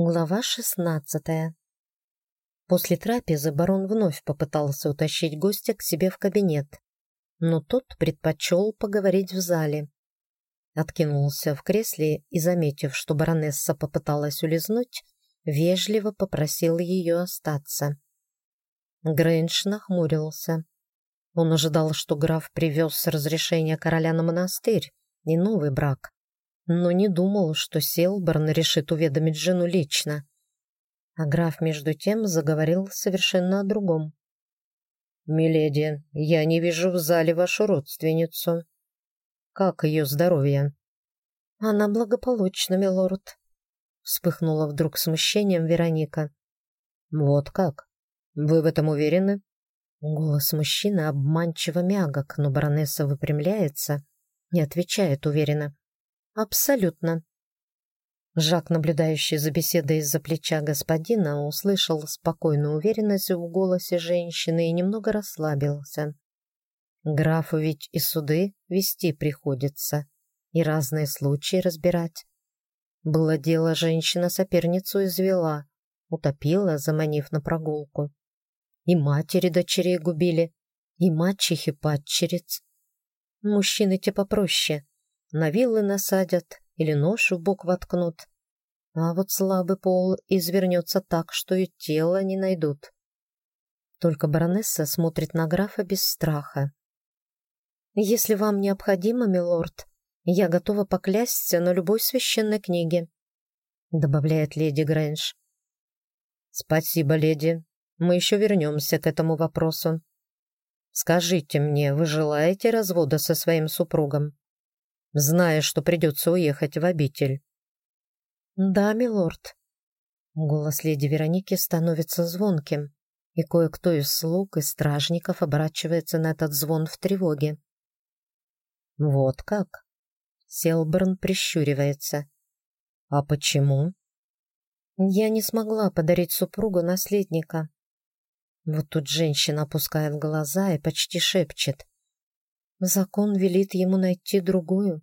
Глава шестнадцатая. После трапезы барон вновь попытался утащить гостя к себе в кабинет, но тот предпочел поговорить в зале. Откинулся в кресле и, заметив, что баронесса попыталась улизнуть, вежливо попросил ее остаться. Грэндж нахмурился. Он ожидал, что граф привез разрешение короля на монастырь и новый брак но не думал, что Селборн решит уведомить жену лично. А граф, между тем, заговорил совершенно о другом. «Миледи, я не вижу в зале вашу родственницу. Как ее здоровье?» «Она благополучна, милорд», — вспыхнула вдруг смущением Вероника. «Вот как? Вы в этом уверены?» Голос мужчины обманчиво мягок, но баронесса выпрямляется, не отвечает уверенно. «Абсолютно». Жак, наблюдающий за беседой из-за плеча господина, услышал спокойную уверенность в голосе женщины и немного расслабился. Графу ведь и суды вести приходится, и разные случаи разбирать. Было дело, женщина соперницу извела, утопила, заманив на прогулку. И матери дочерей губили, и мачехи падчериц. Мужчины те попроще, на виллы насадят или нож в бок воткнут. А вот слабый пол извернется так, что и тело не найдут. Только баронесса смотрит на графа без страха. «Если вам необходимо, милорд, я готова поклясться на любой священной книге», добавляет леди Грэндж. «Спасибо, леди. Мы еще вернемся к этому вопросу. Скажите мне, вы желаете развода со своим супругом?» Зная, что придется уехать в обитель. «Да, милорд». Голос леди Вероники становится звонким, и кое-кто из слуг и стражников оборачивается на этот звон в тревоге. «Вот как?» Селберн прищуривается. «А почему?» «Я не смогла подарить супругу наследника». Вот тут женщина опускает глаза и почти шепчет. Закон велит ему найти другую.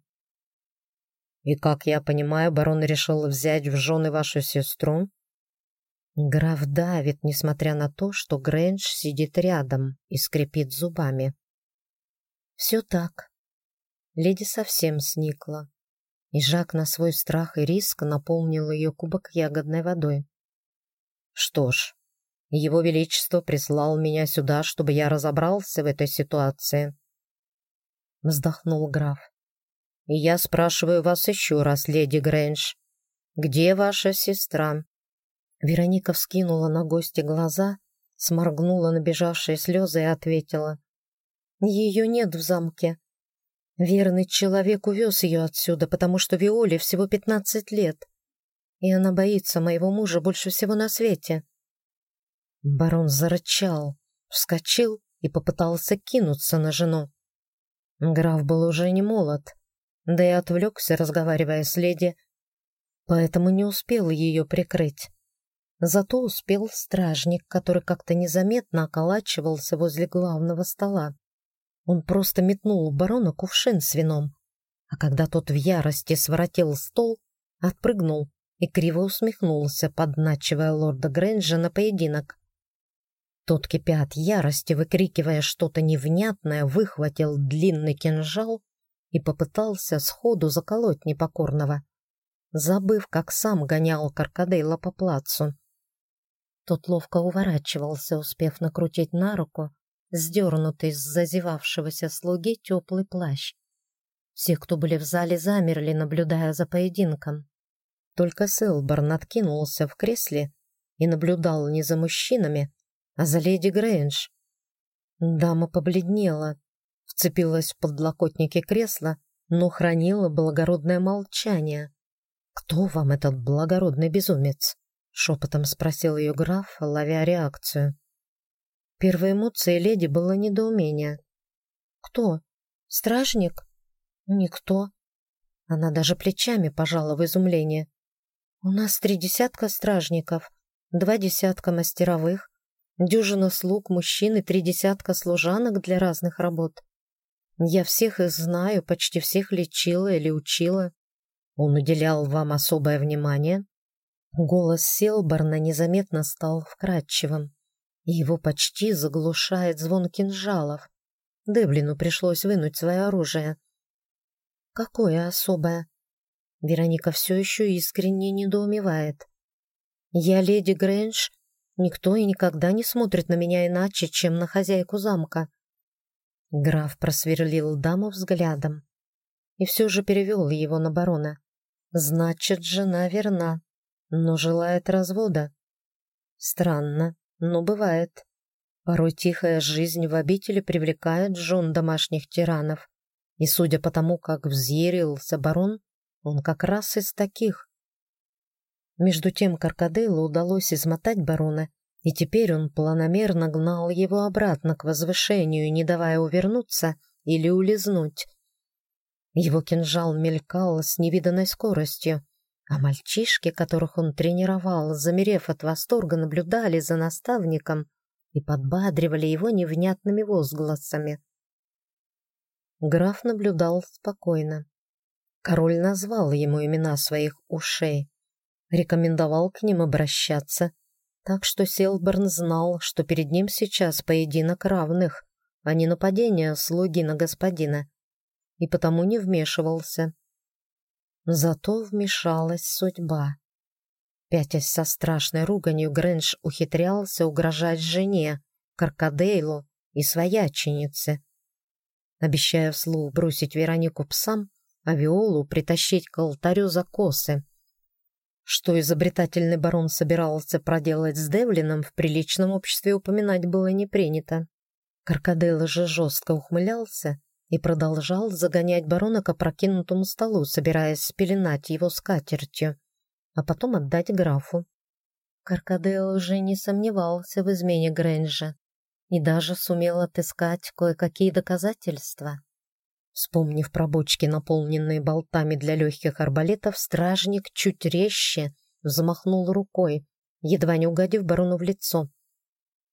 И, как я понимаю, барон решил взять в жены вашу сестру? Граф давит, несмотря на то, что Грэндж сидит рядом и скрипит зубами. Все так. Леди совсем сникла, и Жак на свой страх и риск наполнил ее кубок ягодной водой. Что ж, его Величество прислал меня сюда, чтобы я разобрался в этой ситуации вздохнул граф. «И я спрашиваю вас еще раз, леди Грэндж, где ваша сестра?» Вероника вскинула на гости глаза, сморгнула набежавшие слезы и ответила. «Ее нет в замке. Верный человек увез ее отсюда, потому что Виоле всего пятнадцать лет, и она боится моего мужа больше всего на свете». Барон зарычал, вскочил и попытался кинуться на жену. Граф был уже не молод, да и отвлекся, разговаривая с леди, поэтому не успел ее прикрыть. Зато успел стражник, который как-то незаметно околачивался возле главного стола. Он просто метнул барона кувшин с вином, а когда тот в ярости своротил стол, отпрыгнул и криво усмехнулся, подначивая лорда Грэнджа на поединок. Тот, кипя от ярости, выкрикивая что-то невнятное, выхватил длинный кинжал и попытался сходу заколоть непокорного, забыв, как сам гонял Каркадейла по плацу. Тот ловко уворачивался, успев накрутить на руку сдернутый с зазевавшегося слуги теплый плащ. Все, кто были в зале, замерли, наблюдая за поединком. Только Селборн откинулся в кресле и наблюдал не за мужчинами, за леди Грэндж. Дама побледнела, вцепилась в подлокотники кресла, но хранила благородное молчание. «Кто вам этот благородный безумец?» — шепотом спросил ее граф, ловя реакцию. Первой эмоцией леди было недоумение. «Кто? Стражник?» «Никто». Она даже плечами пожала в изумление. «У нас три десятка стражников, два десятка мастеровых, дюжина слуг, мужчин и три десятка служанок для разных работ. Я всех их знаю, почти всех лечила или учила. Он уделял вам особое внимание? Голос Селборна незаметно стал вкрадчивым, и его почти заглушает звон кинжалов. Девлину пришлось вынуть свое оружие. «Какое особое?» Вероника все еще искренне недоумевает. «Я леди Грэндж. Никто и никогда не смотрит на меня иначе, чем на хозяйку замка». Граф просверлил даму взглядом и все же перевел его на барона. «Значит, жена верна, но желает развода. Странно, но бывает. Порой тихая жизнь в обители привлекает жен домашних тиранов. И судя по тому, как взъярился барон, он как раз из таких. Между тем Каркадейлу удалось измотать барона, и теперь он планомерно гнал его обратно к возвышению, не давая увернуться или улизнуть. Его кинжал мелькал с невиданной скоростью, а мальчишки, которых он тренировал, замерев от восторга, наблюдали за наставником и подбадривали его невнятными возгласами. Граф наблюдал спокойно. Король назвал ему имена своих ушей, рекомендовал к ним обращаться, так что Селберн знал, что перед ним сейчас поединок равных, а не нападение слуги на господина, и потому не вмешивался. Зато вмешалась судьба. Пятясь со страшной руганью, Грэндж ухитрялся угрожать жене, Каркадейлу и свояченице обещая вслух бросить Веронику псам, а Виолу притащить к алтарю за косы. Что изобретательный барон собирался проделать с Девлином, в приличном обществе упоминать было не принято. Каркаделла же жестко ухмылялся и продолжал загонять барона к опрокинутому столу, собираясь спеленать его скатертью, а потом отдать графу. Каркадел уже не сомневался в измене Грэнджа и даже сумел отыскать кое-какие доказательства. Вспомнив про бочки, наполненные болтами для легких арбалетов, стражник чуть резче взмахнул рукой, едва не угодив барону в лицо.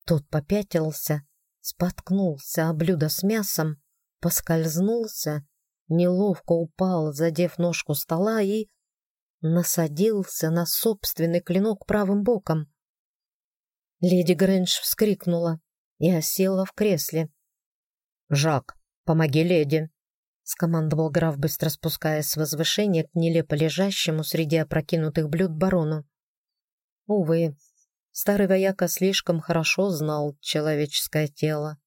Тот попятился, споткнулся о блюдо с мясом, поскользнулся, неловко упал, задев ножку стола и насадился на собственный клинок правым боком. Леди Грэндж вскрикнула и осела в кресле. «Жак, помоги леди!» — скомандовал граф, быстро спускаясь с возвышения к нелепо лежащему среди опрокинутых блюд барону. Увы, старый вояка слишком хорошо знал человеческое тело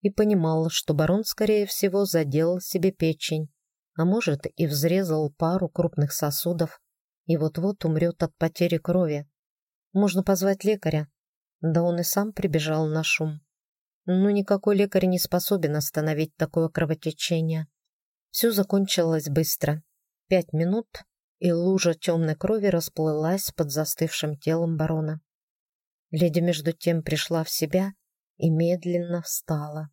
и понимал, что барон, скорее всего, задел себе печень, а может и взрезал пару крупных сосудов и вот-вот умрет от потери крови. Можно позвать лекаря, да он и сам прибежал на шум но никакой лекарь не способен остановить такое кровотечение. Все закончилось быстро. Пять минут, и лужа темной крови расплылась под застывшим телом барона. Леди между тем пришла в себя и медленно встала.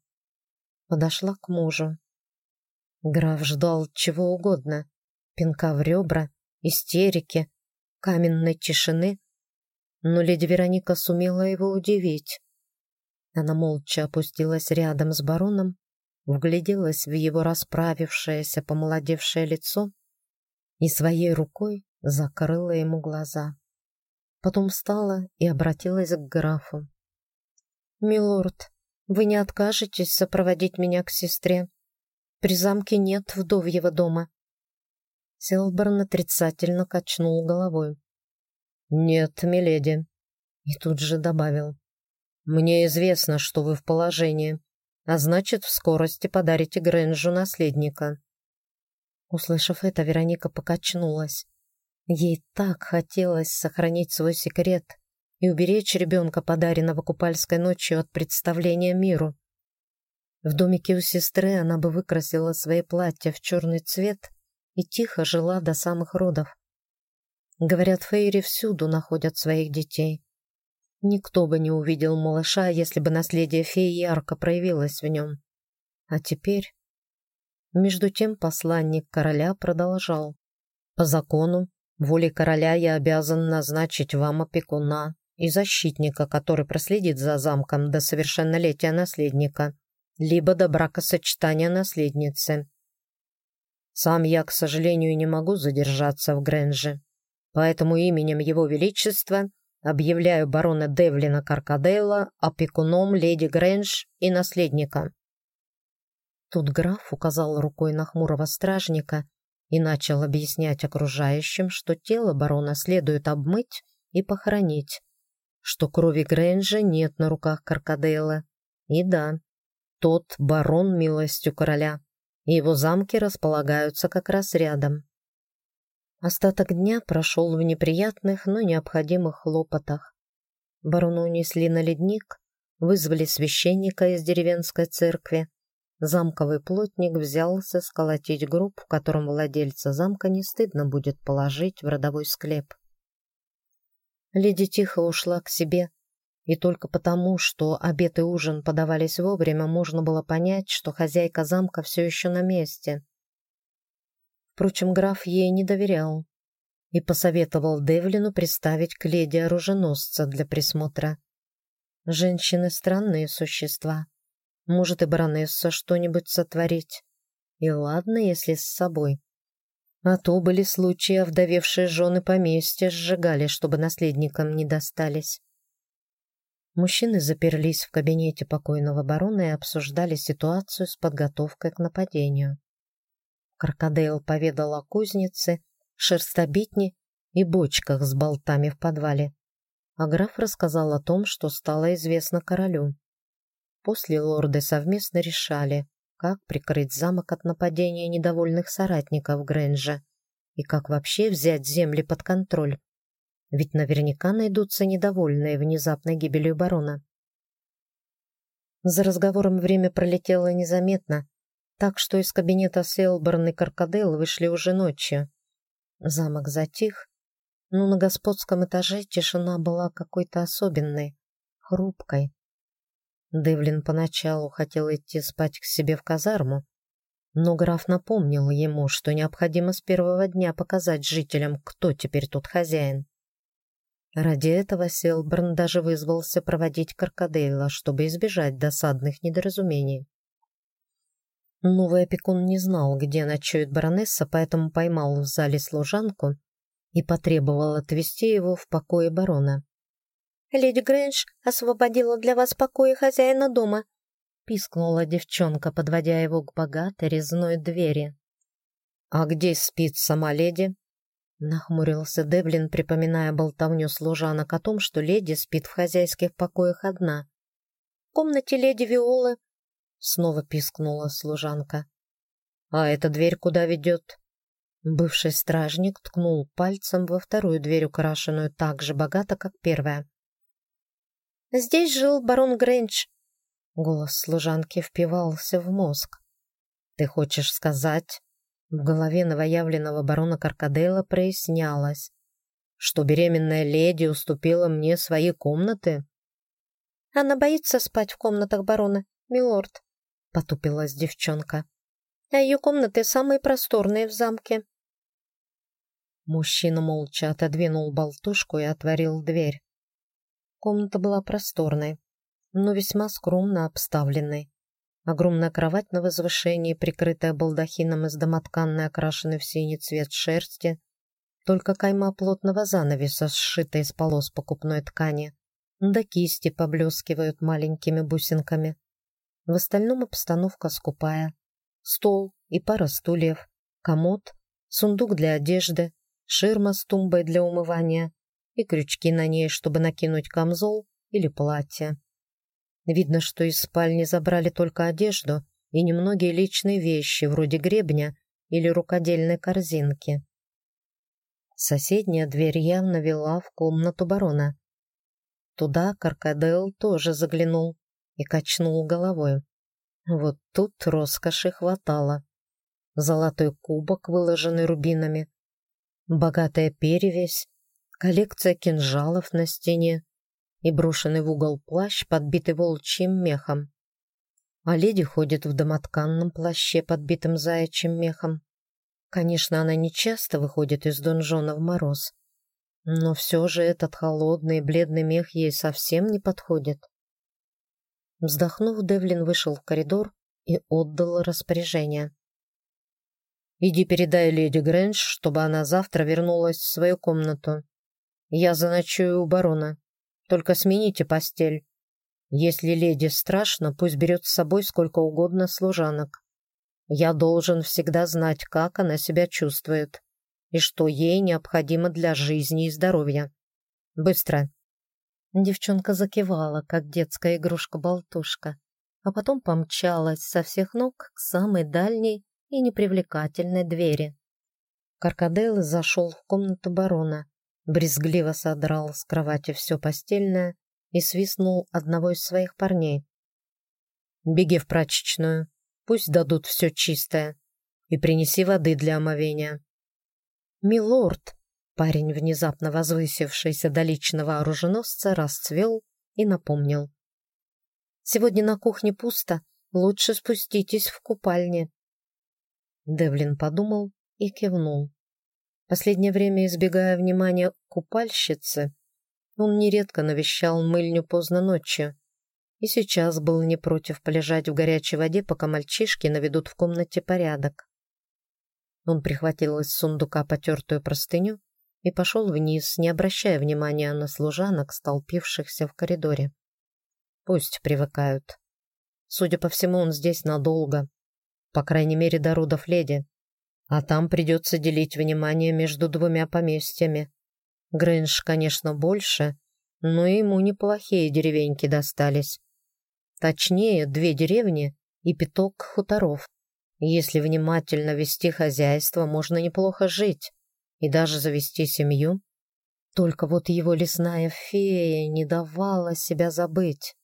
Подошла к мужу. Граф ждал чего угодно. Пинка в ребра, истерики, каменной тишины. Но леди Вероника сумела его удивить. Она молча опустилась рядом с бароном, вгляделась в его расправившееся, помолодевшее лицо и своей рукой закрыла ему глаза. Потом встала и обратилась к графу. «Милорд, вы не откажетесь сопроводить меня к сестре? При замке нет вдовьего дома». Селберн отрицательно качнул головой. «Нет, миледи», и тут же добавил. Мне известно, что вы в положении, а значит, в скорости подарите Грэнджу наследника». Услышав это, Вероника покачнулась. Ей так хотелось сохранить свой секрет и уберечь ребенка, подаренного купальской ночью от представления миру. В домике у сестры она бы выкрасила свои платья в черный цвет и тихо жила до самых родов. Говорят, фейри всюду находят своих детей. Никто бы не увидел малыша, если бы наследие феи ярко проявилось в нем. А теперь... Между тем посланник короля продолжал. «По закону, волей короля я обязан назначить вам опекуна и защитника, который проследит за замком до совершеннолетия наследника, либо до бракосочетания наследницы. Сам я, к сожалению, не могу задержаться в Грэнже. Поэтому именем Его Величества объявляю барона Девлина Каркадейла опекуном леди Грэндж и наследника». Тут граф указал рукой на хмурого стражника и начал объяснять окружающим, что тело барона следует обмыть и похоронить, что крови Грэнджа нет на руках Каркадейла. И да, тот барон милостью короля, и его замки располагаются как раз рядом. Остаток дня прошел в неприятных, но необходимых хлопотах. Барона унесли на ледник, вызвали священника из деревенской церкви, замковый плотник взялся сколотить гроб, в котором владельца замка не стыдно будет положить в родовой склеп. Леди тихо ушла к себе, и только потому, что обед и ужин подавались вовремя, можно было понять, что хозяйка замка все еще на месте. Впрочем, граф ей не доверял и посоветовал Девлину приставить к леди оруженосца для присмотра. Женщины — странные существа. Может и баронесса что-нибудь сотворить. И ладно, если с собой. А то были случаи, овдовевшие жены поместья сжигали, чтобы наследникам не достались. Мужчины заперлись в кабинете покойного барона и обсуждали ситуацию с подготовкой к нападению. Крокодейл поведал о кузнице, шерстобитне и бочках с болтами в подвале, а граф рассказал о том, что стало известно королю. После лорды совместно решали, как прикрыть замок от нападения недовольных соратников Грэнджа и как вообще взять земли под контроль. Ведь наверняка найдутся недовольные внезапной гибелью барона. За разговором время пролетело незаметно, так что из кабинета Селборн и Каркадел вышли уже ночью. Замок затих, но на господском этаже тишина была какой-то особенной, хрупкой. Девлин поначалу хотел идти спать к себе в казарму, но граф напомнил ему, что необходимо с первого дня показать жителям, кто теперь тут хозяин. Ради этого Селберн даже вызвался проводить Каркадейла, чтобы избежать досадных недоразумений. Новый опекун не знал, где ночует баронесса, поэтому поймал в зале служанку и потребовал отвезти его в покое барона. «Леди Грэндж освободила для вас покои хозяина дома», — пискнула девчонка, подводя его к богатой резной двери. «А где спит сама леди?» — нахмурился Девлин, припоминая болтовню служанок о том, что леди спит в хозяйских покоях одна. «В комнате леди Виолы», — снова пискнула служанка. «А эта дверь куда ведет?» Бывший стражник ткнул пальцем во вторую дверь, украшенную так же богато, как первая. Здесь жил барон Грэндж. Голос служанки впивался в мозг. Ты хочешь сказать? В голове новоявленного барона Каркадейла прояснялось, что беременная леди уступила мне свои комнаты? Она боится спать в комнатах барона, милорд, потупилась девчонка. А ее комнаты самые просторные в замке. Мужчина молча отодвинул болтушку и отворил дверь. Комната была просторной, но весьма скромно обставленной. Огромная кровать на возвышении, прикрытая балдахином из домотканной, окрашенной в синий цвет шерсти, только кайма плотного занавеса, сшитая из полос покупной ткани, да кисти поблескивают маленькими бусинками. В остальном обстановка скупая. Стол и пара стульев, комод, сундук для одежды, ширма с тумбой для умывания, и крючки на ней, чтобы накинуть камзол или платье. Видно, что из спальни забрали только одежду и немногие личные вещи, вроде гребня или рукодельной корзинки. Соседняя дверь явно вела в комнату барона. Туда Каркадел тоже заглянул и качнул головой. Вот тут роскоши хватало. Золотой кубок, выложенный рубинами, богатая перевесь, коллекция кинжалов на стене и брошенный в угол плащ, подбитый волчьим мехом. А леди ходит в домотканном плаще, подбитым заячьим мехом. Конечно, она не часто выходит из донжона в мороз, но все же этот холодный бледный мех ей совсем не подходит. Вздохнув, Девлин вышел в коридор и отдал распоряжение. Иди передай леди Грэндж, чтобы она завтра вернулась в свою комнату. Я заночую у барона. Только смените постель. Если леди страшно, пусть берет с собой сколько угодно служанок. Я должен всегда знать, как она себя чувствует и что ей необходимо для жизни и здоровья. Быстро!» Девчонка закивала, как детская игрушка-болтушка, а потом помчалась со всех ног к самой дальней и непривлекательной двери. Каркадел зашел в комнату барона, брезгливо содрал с кровати все постельное и свистнул одного из своих парней. «Беги в прачечную, пусть дадут все чистое, и принеси воды для омовения». «Милорд!» Парень, внезапно возвысившийся до личного оруженосца, расцвел и напомнил. «Сегодня на кухне пусто, лучше спуститесь в купальне». Девлин подумал и кивнул. Последнее время, избегая внимания купальщицы, он нередко навещал мыльню поздно ночью и сейчас был не против полежать в горячей воде, пока мальчишки наведут в комнате порядок. Он прихватил из сундука потертую простыню и пошел вниз, не обращая внимания на служанок, столпившихся в коридоре. Пусть привыкают. Судя по всему, он здесь надолго. По крайней мере, до родов леди. А там придется делить внимание между двумя поместьями. Грэндж, конечно, больше, но ему неплохие деревеньки достались. Точнее, две деревни и пяток хуторов. Если внимательно вести хозяйство, можно неплохо жить и даже завести семью. Только вот его лесная фея не давала себя забыть.